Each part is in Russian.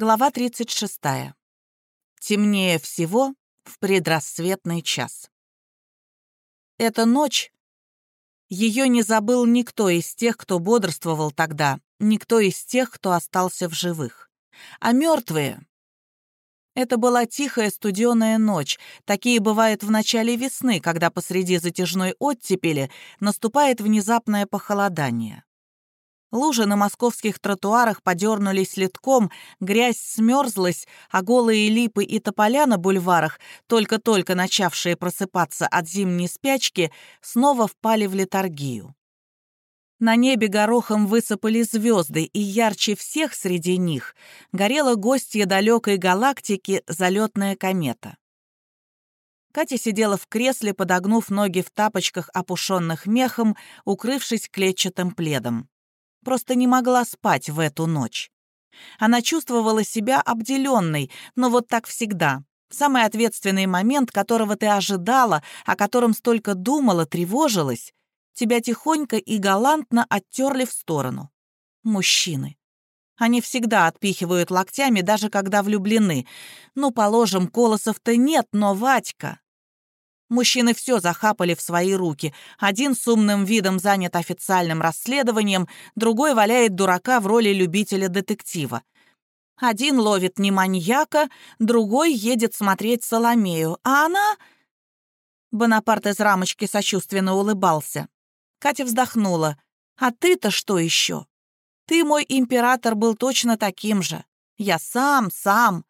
Глава 36. Темнее всего в предрассветный час. Эта ночь... Ее не забыл никто из тех, кто бодрствовал тогда, никто из тех, кто остался в живых. А мертвые... Это была тихая студеная ночь. Такие бывают в начале весны, когда посреди затяжной оттепели наступает внезапное похолодание. Лужи на московских тротуарах подернулись литком, грязь смерзлась, а голые липы и тополя на бульварах, только-только начавшие просыпаться от зимней спячки, снова впали в летаргию. На небе горохом высыпали звезды, и ярче всех среди них горела гостья далекой галактики залетная комета. Катя сидела в кресле, подогнув ноги в тапочках, опушенных мехом, укрывшись клетчатым пледом просто не могла спать в эту ночь. Она чувствовала себя обделенной, но вот так всегда. Самый ответственный момент, которого ты ожидала, о котором столько думала, тревожилась, тебя тихонько и галантно оттерли в сторону. Мужчины. Они всегда отпихивают локтями, даже когда влюблены. Ну, положим, колосов-то нет, но Вадька... Мужчины все захапали в свои руки. Один с умным видом занят официальным расследованием, другой валяет дурака в роли любителя детектива. Один ловит не маньяка, другой едет смотреть Соломею, а она... Бонапарт из рамочки сочувственно улыбался. Катя вздохнула. «А ты-то что еще? Ты, мой император, был точно таким же. Я сам, сам.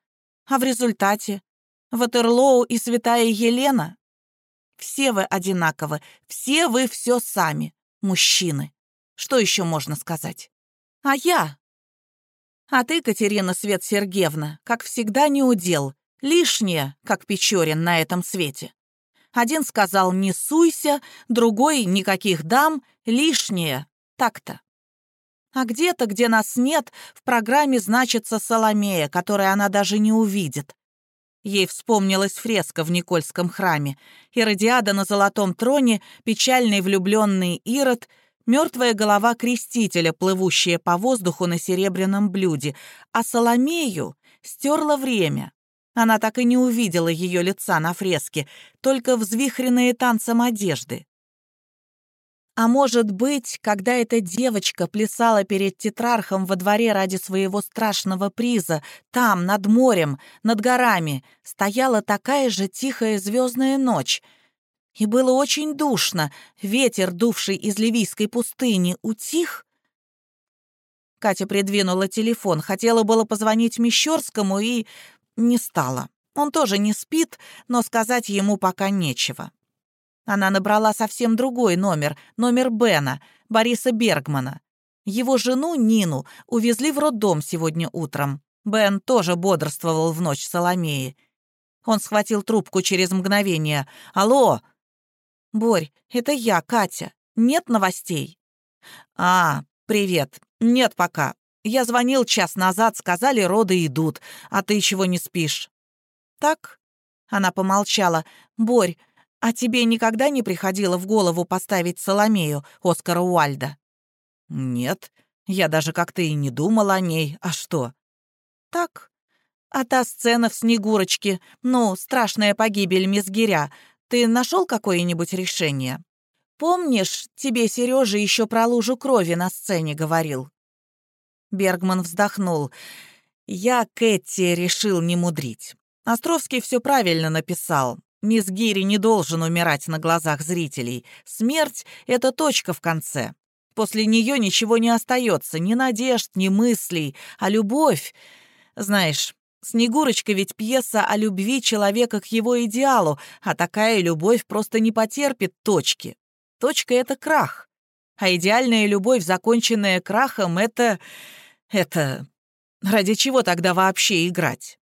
А в результате? Ватерлоу и святая Елена все вы одинаковы, все вы все сами, мужчины. Что еще можно сказать? А я? А ты, Катерина Свет Сергеевна, как всегда не удел, лишняя, как Печорин на этом свете. Один сказал «не суйся», другой «никаких дам», лишнее, так-то. А где-то, где нас нет, в программе значится Соломея, которой она даже не увидит. Ей вспомнилась фреска в Никольском храме. Иродиада на золотом троне, печальный влюбленный Ирод, мертвая голова крестителя, плывущая по воздуху на серебряном блюде, а Соломею стерла время. Она так и не увидела ее лица на фреске, только взвихренные танцем одежды. А может быть, когда эта девочка плясала перед тетрархом во дворе ради своего страшного приза, там, над морем, над горами, стояла такая же тихая звездная ночь. И было очень душно, ветер, дувший из ливийской пустыни, утих. Катя придвинула телефон, хотела было позвонить Мещерскому и не стала. Он тоже не спит, но сказать ему пока нечего. Она набрала совсем другой номер, номер Бена, Бориса Бергмана. Его жену, Нину, увезли в роддом сегодня утром. Бен тоже бодрствовал в ночь Соломеи. Он схватил трубку через мгновение. «Алло!» «Борь, это я, Катя. Нет новостей?» «А, привет. Нет пока. Я звонил час назад, сказали, роды идут, а ты чего не спишь?» «Так?» Она помолчала. «Борь, «А тебе никогда не приходило в голову поставить Соломею Оскара Уальда?» «Нет, я даже как-то и не думала о ней. А что?» «Так. А та сцена в «Снегурочке», ну, страшная погибель Мизгиря, ты нашел какое-нибудь решение? Помнишь, тебе Сережа еще про лужу крови на сцене говорил?» Бергман вздохнул. «Я Кэти решил не мудрить. Островский все правильно написал. Мисс Гири не должен умирать на глазах зрителей. Смерть — это точка в конце. После нее ничего не остается, ни надежд, ни мыслей, а любовь... Знаешь, «Снегурочка» ведь пьеса о любви человека к его идеалу, а такая любовь просто не потерпит точки. Точка — это крах. А идеальная любовь, законченная крахом, — это... это... Ради чего тогда вообще играть?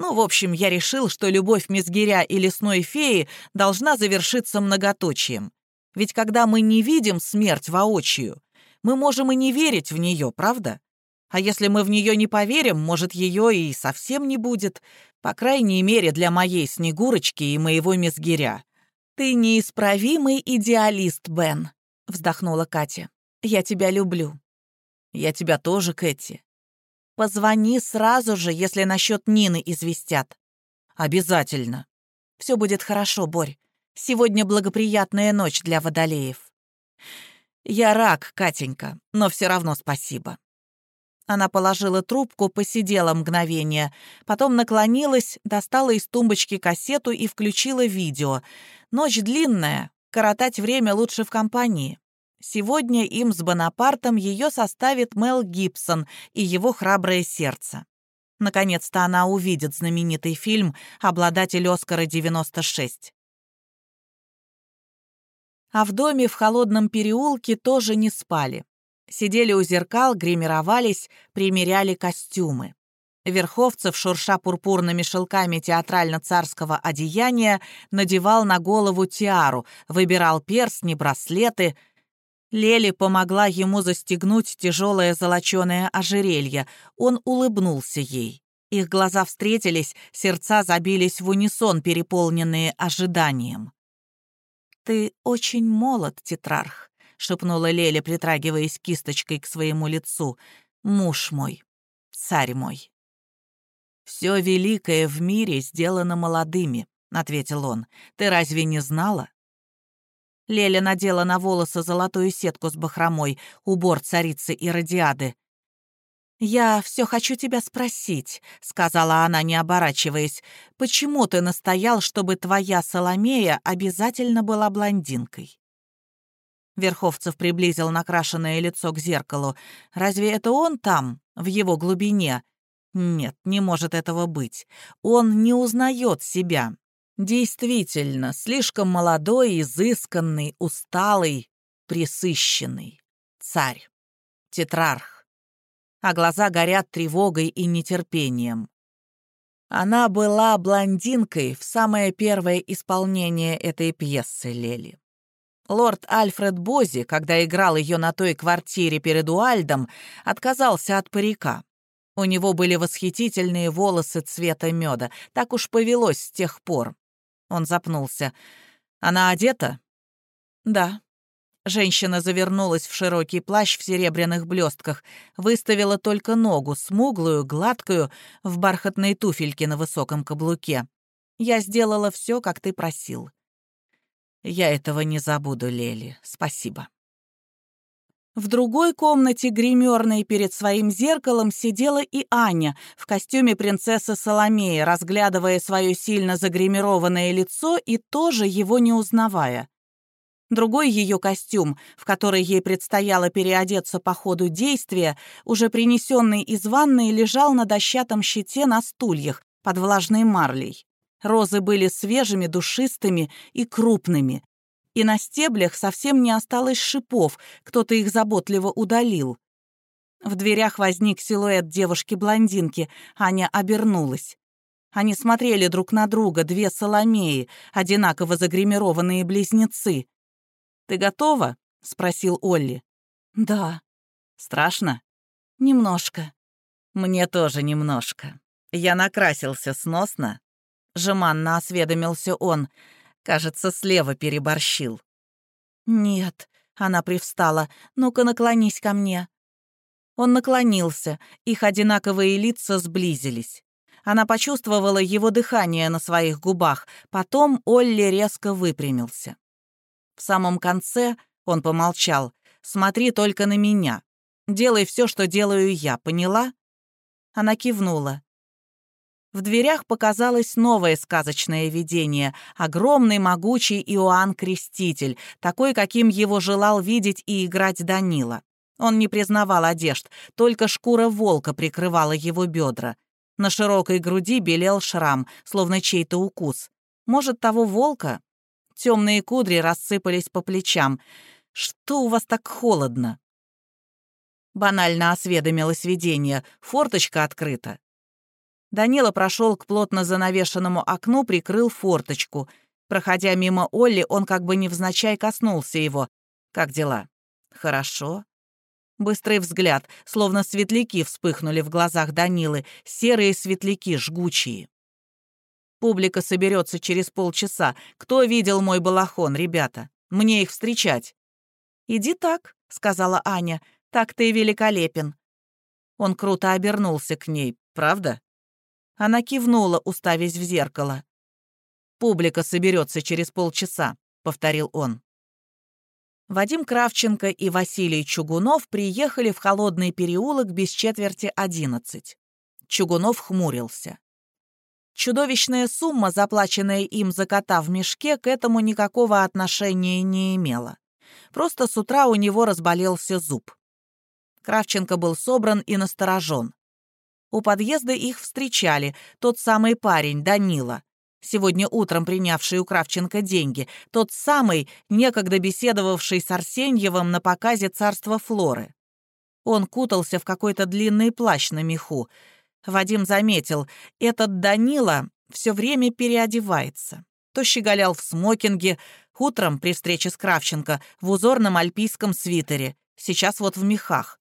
Ну, в общем, я решил, что любовь Мизгиря и лесной феи должна завершиться многоточием. Ведь когда мы не видим смерть воочию, мы можем и не верить в нее, правда? А если мы в нее не поверим, может, ее и совсем не будет, по крайней мере, для моей Снегурочки и моего Мизгиря. «Ты неисправимый идеалист, Бен», — вздохнула Катя. «Я тебя люблю». «Я тебя тоже, Кэти». Позвони сразу же, если насчет Нины известят. Обязательно. Все будет хорошо, Борь. Сегодня благоприятная ночь для водолеев. Я рак, Катенька, но все равно спасибо. Она положила трубку, посидела мгновение, потом наклонилась, достала из тумбочки кассету и включила видео. Ночь длинная, коротать время лучше в компании. Сегодня им с Бонапартом ее составит Мел Гибсон и его храброе сердце. Наконец-то она увидит знаменитый фильм «Обладатель Оскара-96». А в доме в холодном переулке тоже не спали. Сидели у зеркал, гримировались, примеряли костюмы. Верховцев, шурша пурпурными шелками театрально-царского одеяния, надевал на голову тиару, выбирал перстни, браслеты. Лели помогла ему застегнуть тяжелое золоченое ожерелье. Он улыбнулся ей. Их глаза встретились, сердца забились в унисон, переполненные ожиданием. «Ты очень молод, тетрарх», — шепнула Леля, притрагиваясь кисточкой к своему лицу. «Муж мой, царь мой». «Все великое в мире сделано молодыми», — ответил он. «Ты разве не знала?» Леля надела на волосы золотую сетку с бахромой, убор царицы и радиады. «Я все хочу тебя спросить», — сказала она, не оборачиваясь, «почему ты настоял, чтобы твоя Соломея обязательно была блондинкой?» Верховцев приблизил накрашенное лицо к зеркалу. «Разве это он там, в его глубине?» «Нет, не может этого быть. Он не узнает себя. Действительно, слишком молодой, изысканный, усталый, присыщенный. Царь. Тетрарх. А глаза горят тревогой и нетерпением. Она была блондинкой в самое первое исполнение этой пьесы Лели. Лорд Альфред Бози, когда играл ее на той квартире перед Уальдом, отказался от парика. У него были восхитительные волосы цвета меда. Так уж повелось с тех пор. Он запнулся. «Она одета?» «Да». Женщина завернулась в широкий плащ в серебряных блестках, выставила только ногу, смуглую, гладкую, в бархатной туфельке на высоком каблуке. «Я сделала все, как ты просил». Я этого не забуду, Лели. Спасибо. В другой комнате гримерной перед своим зеркалом сидела и Аня в костюме принцессы Соломеи, разглядывая свое сильно загримированное лицо и тоже его не узнавая. Другой ее костюм, в который ей предстояло переодеться по ходу действия, уже принесенный из ванной, лежал на дощатом щите на стульях под влажной марлей. Розы были свежими, душистыми и крупными. И на стеблях совсем не осталось шипов, кто-то их заботливо удалил. В дверях возник силуэт девушки-блондинки, Аня обернулась. Они смотрели друг на друга, две Соломеи, одинаково загримированные близнецы. «Ты готова?» — спросил Олли. «Да». «Страшно?» «Немножко». «Мне тоже немножко. Я накрасился сносно?» Жеманно осведомился он. Кажется, слева переборщил. «Нет», — она привстала, — «ну-ка наклонись ко мне». Он наклонился, их одинаковые лица сблизились. Она почувствовала его дыхание на своих губах, потом Олли резко выпрямился. В самом конце он помолчал. «Смотри только на меня. Делай все, что делаю я, поняла?» Она кивнула. В дверях показалось новое сказочное видение — огромный могучий Иоанн Креститель, такой, каким его желал видеть и играть Данила. Он не признавал одежд, только шкура волка прикрывала его бедра. На широкой груди белел шрам, словно чей-то укус. Может, того волка? Темные кудри рассыпались по плечам. «Что у вас так холодно?» Банально осведомилось видение. Форточка открыта. Данила прошел к плотно занавешенному окну, прикрыл форточку. Проходя мимо Олли, он как бы невзначай коснулся его. «Как дела?» «Хорошо». Быстрый взгляд, словно светляки вспыхнули в глазах Данилы, серые светляки, жгучие. Публика соберется через полчаса. Кто видел мой балахон, ребята? Мне их встречать. «Иди так», — сказала Аня. «Так ты великолепен». Он круто обернулся к ней. «Правда?» Она кивнула, уставясь в зеркало. «Публика соберется через полчаса», — повторил он. Вадим Кравченко и Василий Чугунов приехали в холодный переулок без четверти одиннадцать. Чугунов хмурился. Чудовищная сумма, заплаченная им за кота в мешке, к этому никакого отношения не имела. Просто с утра у него разболелся зуб. Кравченко был собран и насторожен. У подъезда их встречали тот самый парень, Данила, сегодня утром принявший у Кравченко деньги, тот самый, некогда беседовавший с Арсеньевым на показе «Царства Флоры». Он кутался в какой-то длинный плащ на меху. Вадим заметил, этот Данила все время переодевается. То щеголял в смокинге, утром при встрече с Кравченко в узорном альпийском свитере, сейчас вот в мехах.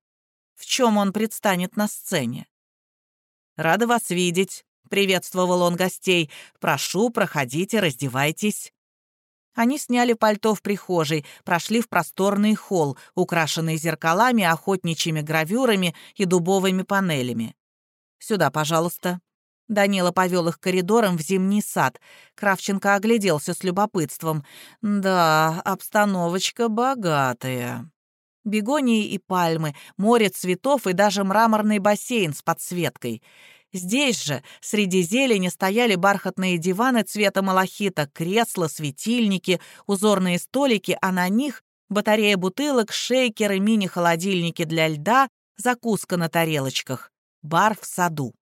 В чем он предстанет на сцене? «Рада вас видеть», — приветствовал он гостей. «Прошу, проходите, раздевайтесь». Они сняли пальто в прихожей, прошли в просторный холл, украшенный зеркалами, охотничьими гравюрами и дубовыми панелями. «Сюда, пожалуйста». Данила повел их коридором в зимний сад. Кравченко огляделся с любопытством. «Да, обстановочка богатая». Бегонии и пальмы, море цветов и даже мраморный бассейн с подсветкой. Здесь же, среди зелени, стояли бархатные диваны цвета малахита, кресла, светильники, узорные столики, а на них батарея бутылок, шейкеры, мини-холодильники для льда, закуска на тарелочках. Бар в саду.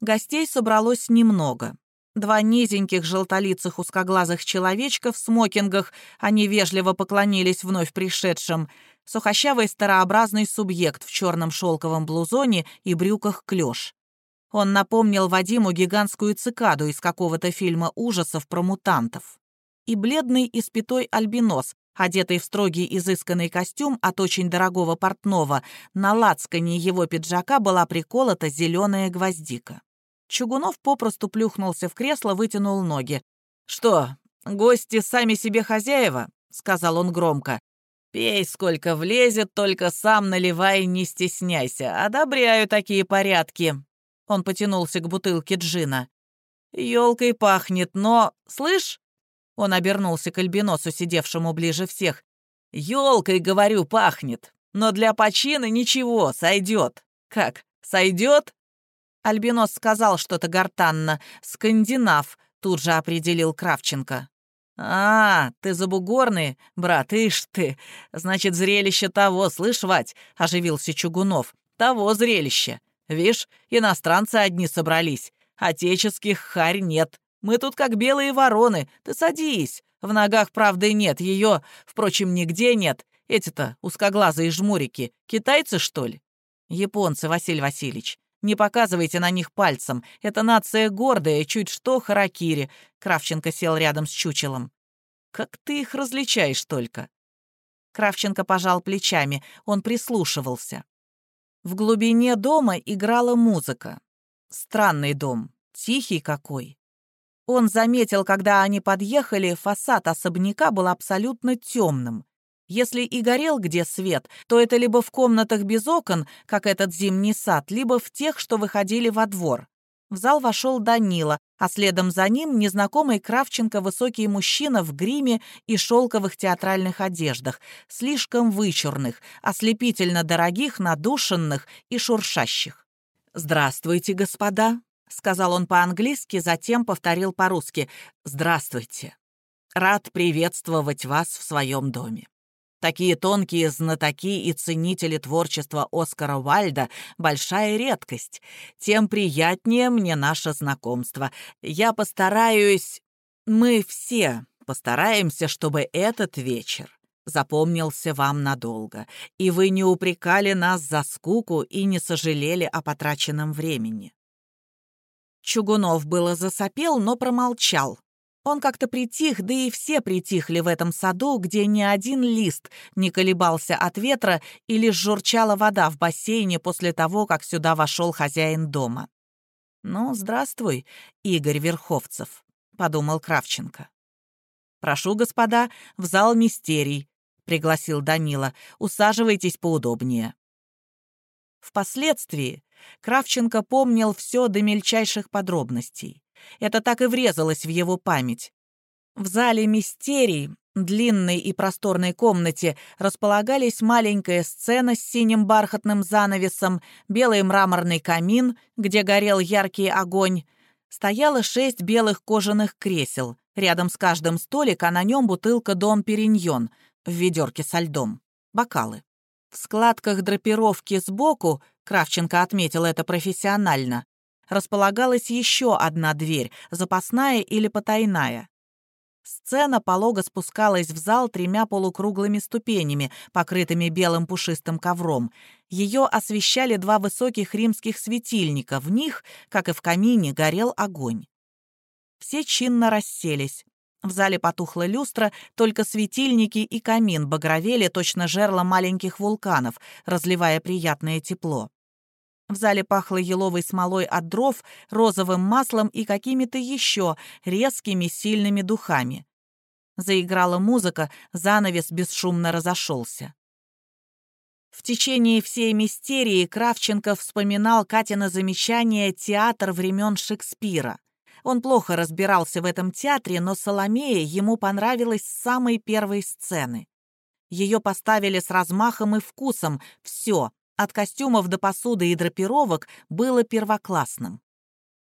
Гостей собралось немного. Два низеньких желтолицых узкоглазых человечка в смокингах, они вежливо поклонились вновь пришедшим — сухощавый старообразный субъект в черном шелковом блузоне и брюках клеш. Он напомнил Вадиму гигантскую цикаду из какого-то фильма ужасов про мутантов. И бледный испятой альбинос, одетый в строгий изысканный костюм от очень дорогого портного, на лацкане его пиджака была приколота зеленая гвоздика. Чугунов попросту плюхнулся в кресло, вытянул ноги. «Что, гости сами себе хозяева?» — сказал он громко. Пей, сколько влезет, только сам наливай, не стесняйся. Одобряю такие порядки». Он потянулся к бутылке джина. «Елкой пахнет, но... Слышь?» Он обернулся к альбиносу, сидевшему ближе всех. «Елкой, говорю, пахнет, но для почины ничего, сойдет. Как, сойдет?» Альбинос сказал что-то гортанно. «Скандинав», — тут же определил Кравченко. «А, ты забугорный, брат, ишь ты! Значит, зрелище того, слышь, Вать!» — оживился Чугунов. «Того зрелища! Вишь, иностранцы одни собрались. Отеческих харь нет. Мы тут как белые вороны. Ты садись. В ногах правды нет, ее, впрочем, нигде нет. Эти-то узкоглазые жмурики. Китайцы, что ли?» «Японцы, Василий Васильевич. Не показывайте на них пальцем. Это нация гордая, чуть что харакири. Кравченко сел рядом с чучелом. Как ты их различаешь только? Кравченко пожал плечами. Он прислушивался. В глубине дома играла музыка. Странный дом. Тихий какой. Он заметил, когда они подъехали, фасад особняка был абсолютно темным. Если и горел где свет, то это либо в комнатах без окон, как этот зимний сад, либо в тех, что выходили во двор. В зал вошел Данила, а следом за ним незнакомый Кравченко высокий мужчина в гриме и шелковых театральных одеждах, слишком вычурных, ослепительно дорогих, надушенных и шуршащих. «Здравствуйте, господа», — сказал он по-английски, затем повторил по-русски «Здравствуйте. Рад приветствовать вас в своем доме». Такие тонкие знатоки и ценители творчества Оскара Вальда — большая редкость. Тем приятнее мне наше знакомство. Я постараюсь... Мы все постараемся, чтобы этот вечер запомнился вам надолго, и вы не упрекали нас за скуку и не сожалели о потраченном времени. Чугунов было засопел, но промолчал. Он как-то притих, да и все притихли в этом саду, где ни один лист не колебался от ветра и лишь журчала вода в бассейне после того, как сюда вошел хозяин дома. «Ну, здравствуй, Игорь Верховцев», — подумал Кравченко. «Прошу, господа, в зал мистерий», — пригласил Данила. «Усаживайтесь поудобнее». Впоследствии Кравченко помнил все до мельчайших подробностей. Это так и врезалось в его память. В зале мистерий, длинной и просторной комнате, располагались маленькая сцена с синим бархатным занавесом, белый мраморный камин, где горел яркий огонь. Стояло шесть белых кожаных кресел. Рядом с каждым столик, а на нем бутылка «Дом Периньон» в ведерке со льдом. Бокалы. В складках драпировки сбоку, Кравченко отметил это профессионально, располагалась еще одна дверь, запасная или потайная. Сцена полого спускалась в зал тремя полукруглыми ступенями, покрытыми белым пушистым ковром. Ее освещали два высоких римских светильника. В них, как и в камине, горел огонь. Все чинно расселись. В зале потухла люстра, только светильники и камин багровели точно жерла маленьких вулканов, разливая приятное тепло. В зале пахло еловой смолой от дров, розовым маслом и какими-то еще резкими сильными духами. Заиграла музыка, занавес бесшумно разошелся. В течение всей мистерии Кравченко вспоминал Катина замечание «Театр времен Шекспира». Он плохо разбирался в этом театре, но Соломея ему понравилась с самой первой сцены. Ее поставили с размахом и вкусом, все, от костюмов до посуды и драпировок было первоклассным.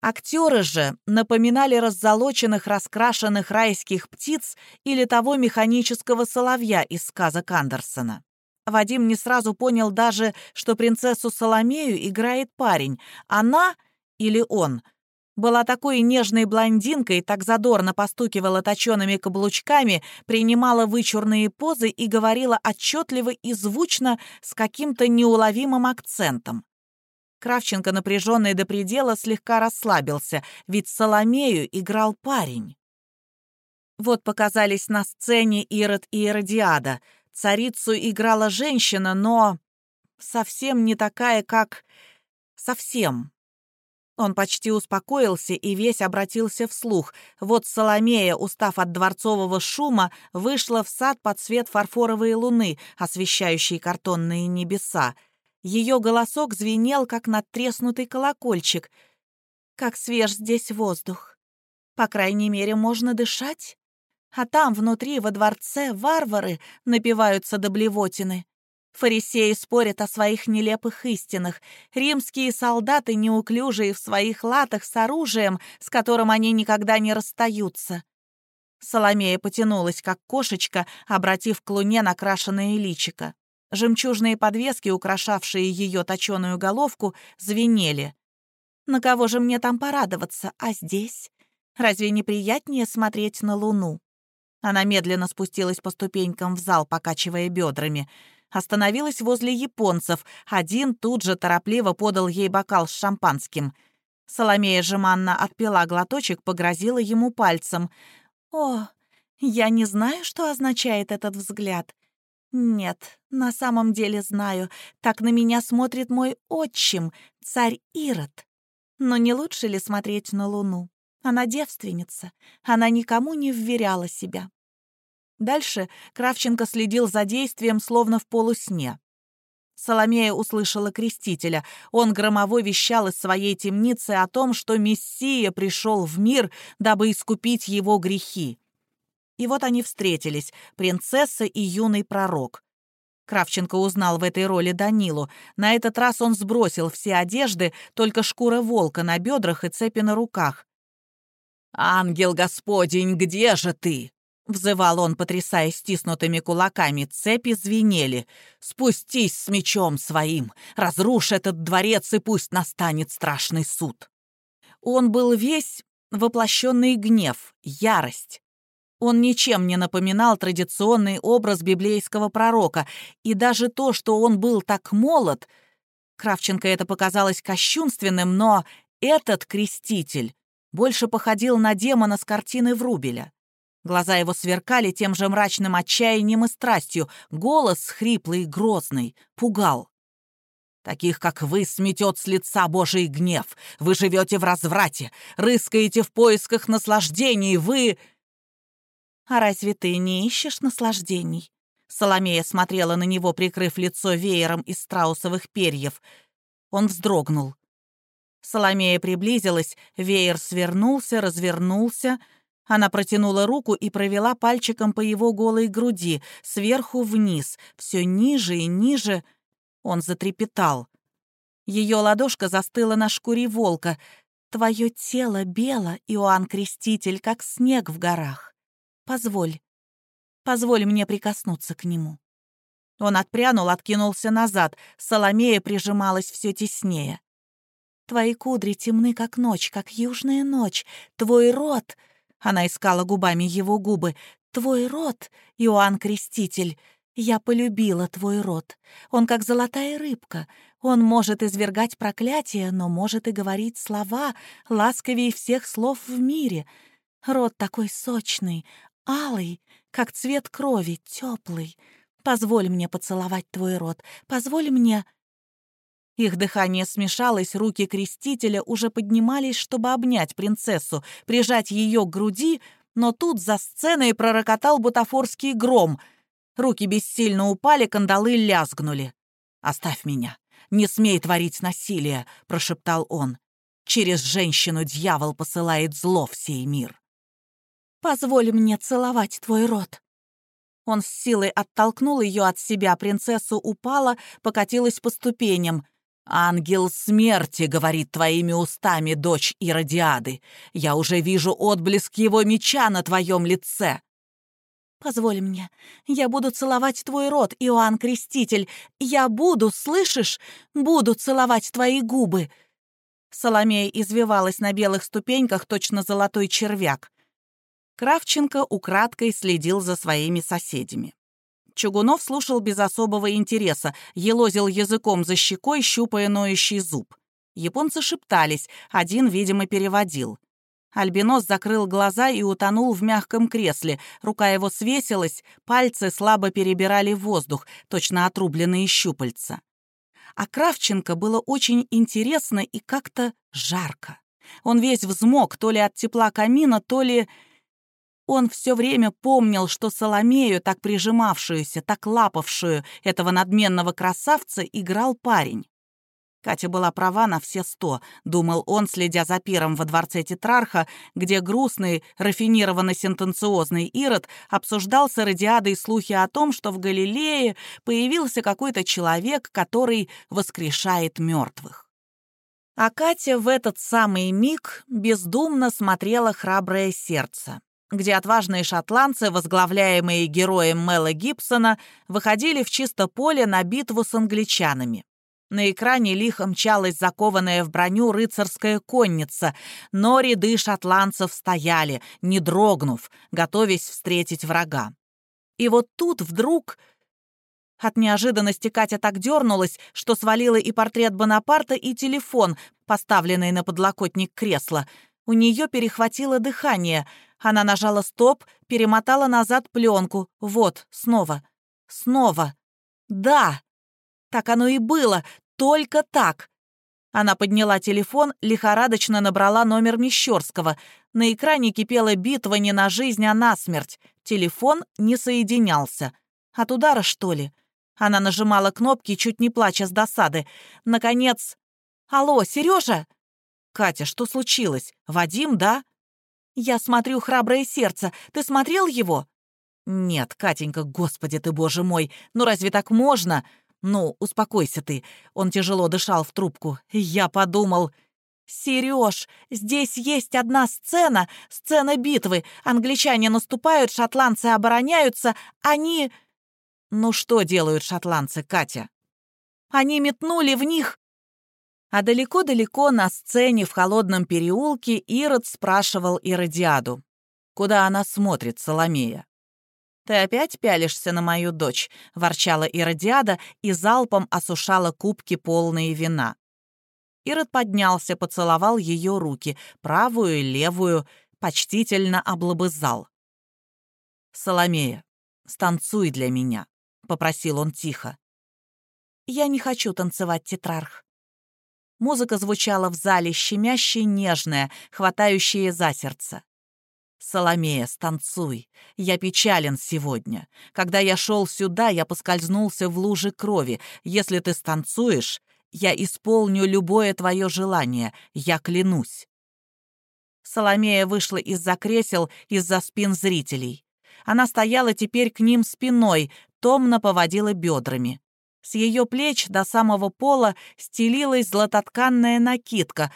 Актеры же напоминали раззолоченных, раскрашенных райских птиц или того механического соловья из сказок Андерсона. Вадим не сразу понял даже, что принцессу Соломею играет парень. Она или он — была такой нежной блондинкой, так задорно постукивала точеными каблучками, принимала вычурные позы и говорила отчетливо и звучно с каким-то неуловимым акцентом. Кравченко, напряженный до предела, слегка расслабился, ведь Соломею играл парень. Вот показались на сцене Ирод и Иродиада. Царицу играла женщина, но совсем не такая, как... Совсем. Он почти успокоился и весь обратился вслух. Вот Соломея, устав от дворцового шума, вышла в сад под свет фарфоровой луны, освещающей картонные небеса. Ее голосок звенел, как надтреснутый колокольчик. «Как свеж здесь воздух! По крайней мере, можно дышать. А там, внутри, во дворце, варвары напиваются до блевотины. Фарисеи спорят о своих нелепых истинах. Римские солдаты неуклюжие в своих латах с оружием, с которым они никогда не расстаются. Соломея потянулась, как кошечка, обратив к луне накрашенное личико. Жемчужные подвески, украшавшие ее точеную головку, звенели. «На кого же мне там порадоваться? А здесь? Разве не приятнее смотреть на луну?» Она медленно спустилась по ступенькам в зал, покачивая бедрами — остановилась возле японцев. Один тут же торопливо подал ей бокал с шампанским. Соломея жеманно отпила глоточек, погрозила ему пальцем. «О, я не знаю, что означает этот взгляд. Нет, на самом деле знаю. Так на меня смотрит мой отчим, царь Ирод. Но не лучше ли смотреть на Луну? Она девственница. Она никому не вверяла себя. Дальше Кравченко следил за действием, словно в полусне. Соломея услышала крестителя. Он громово вещал из своей темницы о том, что Мессия пришел в мир, дабы искупить его грехи. И вот они встретились, принцесса и юный пророк. Кравченко узнал в этой роли Данилу. На этот раз он сбросил все одежды, только шкура волка на бедрах и цепи на руках. «Ангел Господень, где же ты?» Взывал он, потрясая стиснутыми кулаками, цепи звенели. «Спустись с мечом своим, разрушь этот дворец, и пусть настанет страшный суд». Он был весь воплощенный гнев, ярость. Он ничем не напоминал традиционный образ библейского пророка, и даже то, что он был так молод, Кравченко это показалось кощунственным, но этот креститель больше походил на демона с картины Врубеля. Глаза его сверкали тем же мрачным отчаянием и страстью. Голос, хриплый и грозный, пугал. «Таких, как вы, сметет с лица Божий гнев. Вы живете в разврате, рыскаете в поисках наслаждений, вы...» «А разве ты не ищешь наслаждений?» Соломея смотрела на него, прикрыв лицо веером из страусовых перьев. Он вздрогнул. Соломея приблизилась, веер свернулся, развернулся. Она протянула руку и провела пальчиком по его голой груди, сверху вниз, все ниже и ниже. Он затрепетал. Ее ладошка застыла на шкуре волка. «Твое тело бело, Иоанн Креститель, как снег в горах. Позволь, позволь мне прикоснуться к нему». Он отпрянул, откинулся назад. Соломея прижималась все теснее. Твои кудри темны, как ночь, как южная ночь. Твой рот...» Она искала губами его губы. «Твой рот, Иоанн Креститель, я полюбила твой рот. Он как золотая рыбка. Он может извергать проклятия, но может и говорить слова, ласковее всех слов в мире. Рот такой сочный, алый, как цвет крови, теплый. Позволь мне поцеловать твой рот. Позволь мне...» Их дыхание смешалось, руки крестителя уже поднимались, чтобы обнять принцессу, прижать ее к груди, но тут за сценой пророкотал бутафорский гром. Руки бессильно упали, кандалы лязгнули. «Оставь меня! Не смей творить насилие!» — прошептал он. «Через женщину дьявол посылает зло в сей мир!» «Позволь мне целовать твой рот!» Он с силой оттолкнул ее от себя, принцесса упала, покатилась по ступеням. «Ангел смерти говорит твоими устами, дочь Иродиады. Я уже вижу отблеск его меча на твоем лице». «Позволь мне. Я буду целовать твой рот, Иоанн Креститель. Я буду, слышишь? Буду целовать твои губы». Соломея извивалась на белых ступеньках, точно золотой червяк. Кравченко украдкой следил за своими соседями. Чугунов слушал без особого интереса, елозил языком за щекой, щупая ноющий зуб. Японцы шептались, один, видимо, переводил. Альбинос закрыл глаза и утонул в мягком кресле. Рука его свесилась, пальцы слабо перебирали воздух, точно отрубленные щупальца. А Кравченко было очень интересно и как-то жарко. Он весь взмок то ли от тепла камина, то ли он все время помнил, что Соломею, так прижимавшуюся, так лапавшую этого надменного красавца, играл парень. Катя была права на все сто, думал он, следя за пиром во дворце Тетрарха, где грустный, рафинированно-сентенциозный Ирод обсуждал с Иродиадой слухи о том, что в Галилее появился какой-то человек, который воскрешает мертвых. А Катя в этот самый миг бездумно смотрела храброе сердце где отважные шотландцы, возглавляемые героем Мэла Гибсона, выходили в чисто поле на битву с англичанами. На экране лихо мчалась закованная в броню рыцарская конница, но ряды шотландцев стояли, не дрогнув, готовясь встретить врага. И вот тут вдруг... От неожиданности Катя так дернулась, что свалила и портрет Бонапарта, и телефон, поставленный на подлокотник кресла. У нее перехватило дыхание — она нажала стоп, перемотала назад пленку. Вот, снова. Снова. Да! Так оно и было, только так. Она подняла телефон, лихорадочно набрала номер Мещерского. На экране кипела битва не на жизнь, а на смерть. Телефон не соединялся. От удара, что ли? Она нажимала кнопки, чуть не плача с досады. Наконец... «Алло, Сережа? «Катя, что случилось? Вадим, да?» «Я смотрю «Храброе сердце». Ты смотрел его?» «Нет, Катенька, господи ты, боже мой, ну разве так можно?» «Ну, успокойся ты». Он тяжело дышал в трубку. Я подумал... «Сереж, здесь есть одна сцена, сцена битвы. Англичане наступают, шотландцы обороняются. Они...» «Ну что делают шотландцы, Катя?» «Они метнули в них а далеко-далеко на сцене в холодном переулке Ирод спрашивал Иродиаду. «Куда она смотрит, Соломея?» «Ты опять пялишься на мою дочь?» — ворчала Иродиада и залпом осушала кубки, полные вина. Ирод поднялся, поцеловал ее руки, правую и левую, почтительно облобызал. «Соломея, станцуй для меня», — попросил он тихо. «Я не хочу танцевать, тетрарх. Музыка звучала в зале, щемяще нежная, хватающая за сердце. «Соломея, станцуй. Я печален сегодня. Когда я шел сюда, я поскользнулся в луже крови. Если ты станцуешь, Я исполню любое твое желание, я клянусь». Соломея вышла из-за кресел, из-за спин зрителей. Она стояла теперь к ним спиной, томно поводила бедрами. С ее плеч до самого пола стелилась златотканная накидка,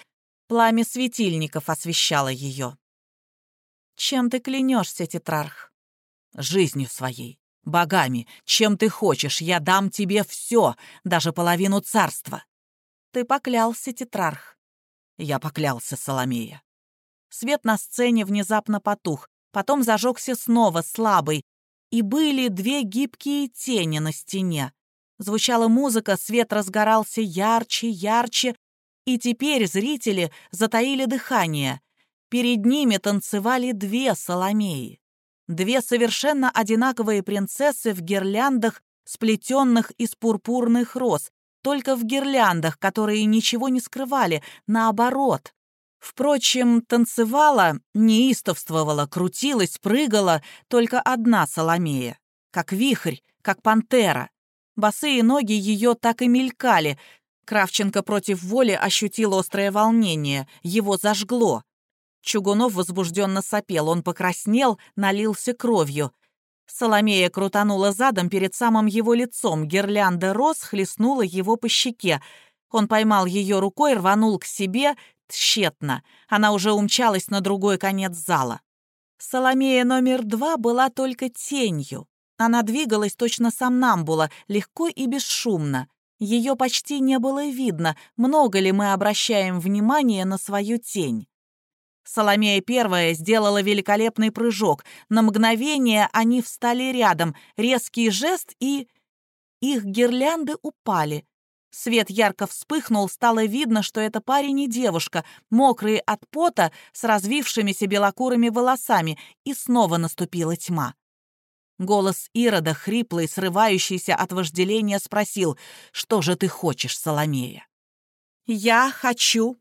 пламя светильников освещало ее. «Чем ты клянешься, тетрарх?» «Жизнью своей, богами, чем ты хочешь, я дам тебе все, даже половину царства». «Ты поклялся, тетрарх». «Я поклялся, Соломея». Свет на сцене внезапно потух, потом зажегся снова, слабый, и были две гибкие тени на стене. Звучала музыка, свет разгорался ярче, ярче, и теперь зрители затаили дыхание. Перед ними танцевали две Соломеи. Две совершенно одинаковые принцессы в гирляндах, сплетенных из пурпурных роз, только в гирляндах, которые ничего не скрывали, наоборот. Впрочем, танцевала, неистовствовала, крутилась, прыгала только одна Соломея. Как вихрь, как пантера. Босые ноги ее так и мелькали. Кравченко против воли ощутил острое волнение. Его зажгло. Чугунов возбужденно сопел. Он покраснел, налился кровью. Соломея крутанула задом перед самым его лицом. Гирлянда роз хлестнула его по щеке. Он поймал ее рукой, рванул к себе, Тщетно. Она уже умчалась на другой конец зала. Соломея номер два была только тенью. Она двигалась точно сомнамбула, легко и бесшумно. Ее почти не было видно, много ли мы обращаем внимание на свою тень. Соломея первая сделала великолепный прыжок. На мгновение они встали рядом, резкий жест и... Их гирлянды упали. Свет ярко вспыхнул, стало видно, что это парень и девушка, мокрые от пота, с развившимися белокурыми волосами, и снова наступила тьма. Голос Ирода, хриплый, срывающийся от вожделения, спросил, «Что же ты хочешь, Соломея?» «Я хочу,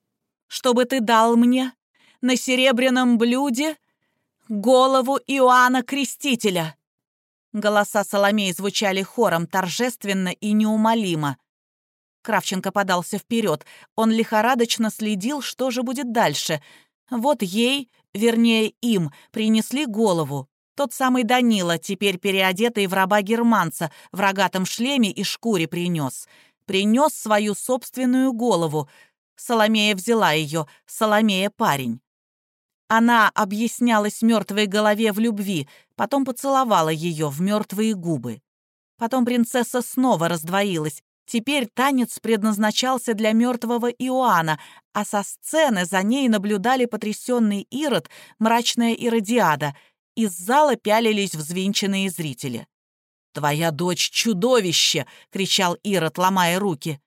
чтобы ты дал мне на серебряном блюде голову Иоанна Крестителя». Голоса Соломеи звучали хором, торжественно и неумолимо. Кравченко подался вперед. Он лихорадочно следил, что же будет дальше. Вот ей, вернее им, принесли голову. Тот самый Данила, теперь переодетый в раба германца, в рогатом шлеме и шкуре принес. Принес свою собственную голову. Соломея взяла ее, Соломея парень. Она объяснялась мертвой голове в любви, потом поцеловала ее в мертвые губы. Потом принцесса снова раздвоилась, Теперь танец предназначался для мертвого Иоанна, а со сцены за ней наблюдали потрясенный Ирод, мрачная Иродиада. Из зала пялились взвинченные зрители. «Твоя дочь — чудовище!» — кричал Ирод, ломая руки.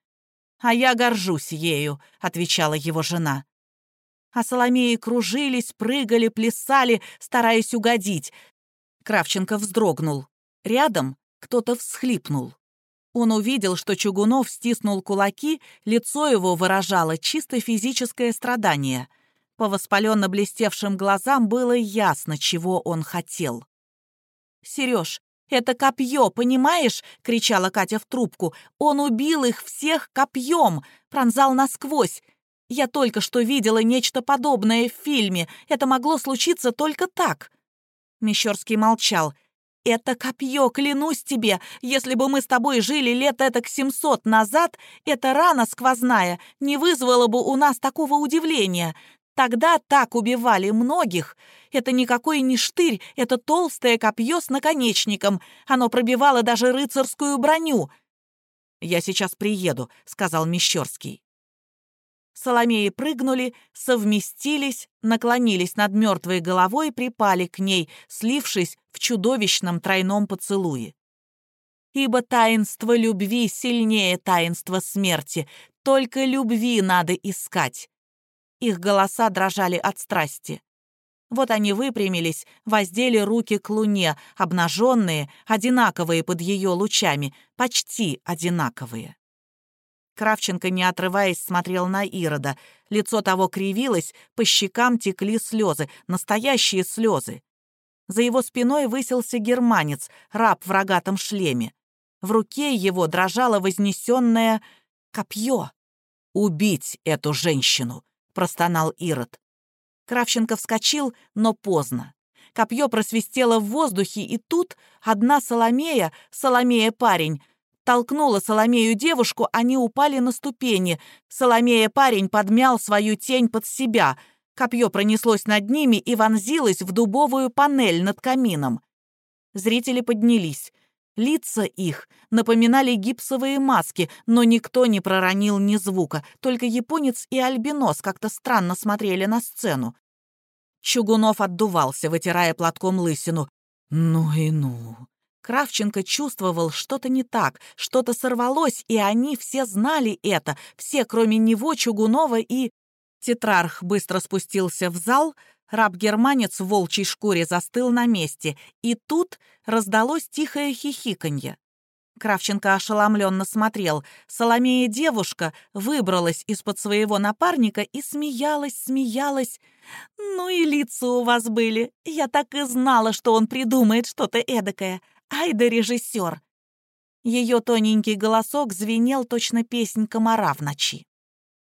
«А я горжусь ею», — отвечала его жена. А Соломеи кружились, прыгали, плясали, стараясь угодить. Кравченко вздрогнул. Рядом кто-то всхлипнул. Он увидел, что Чугунов стиснул кулаки, лицо его выражало чисто физическое страдание. По воспаленно блестевшим глазам было ясно, чего он хотел. «Сереж, это копье, понимаешь?» — кричала Катя в трубку. «Он убил их всех копьем, пронзал насквозь. Я только что видела нечто подобное в фильме. Это могло случиться только так». Мещерский молчал. «Это копье, клянусь тебе, если бы мы с тобой жили лет этак семьсот назад, эта рана сквозная не вызвала бы у нас такого удивления. Тогда так убивали многих. Это никакой не штырь, это толстое копье с наконечником. Оно пробивало даже рыцарскую броню». «Я сейчас приеду», — сказал Мещерский. Соломеи прыгнули, совместились, наклонились над мертвой головой и припали к ней, слившись в чудовищном тройном поцелуе. Ибо таинство любви сильнее таинства смерти, только любви надо искать. Их голоса дрожали от страсти. Вот они выпрямились, воздели руки к луне, обнаженные, одинаковые под ее лучами, почти одинаковые. Кравченко, не отрываясь, смотрел на Ирода. Лицо того кривилось, по щекам текли слезы, настоящие слезы. За его спиной высился германец, раб в рогатом шлеме. В руке его дрожало вознесенное копье. убить эту женщину», — простонал Ирод. Кравченко вскочил, но поздно. Копье просвистело в воздухе, и тут одна Соломея, Соломея-парень, толкнула Соломею девушку, они упали на ступени. Соломея-парень подмял свою тень под себя. Копье пронеслось над ними и вонзилось в дубовую панель над камином. Зрители поднялись. Лица их напоминали гипсовые маски, но никто не проронил ни звука, только японец и альбинос как-то странно смотрели на сцену. Чугунов отдувался, вытирая платком лысину. «Ну и ну!» Кравченко чувствовал что-то не так, что-то сорвалось, и они все знали это, все, кроме него, Чугунова и... Тетрарх быстро спустился в зал, раб-германец в волчьей шкуре застыл на месте, и тут раздалось тихое хихиканье. Кравченко ошеломленно смотрел. Соломея девушка выбралась из-под своего напарника и смеялась, смеялась. «Ну и лица у вас были. Я так и знала, что он придумает что-то эдакое. Ай да режиссер!» Ее тоненький голосок звенел точно песнь комара в ночи.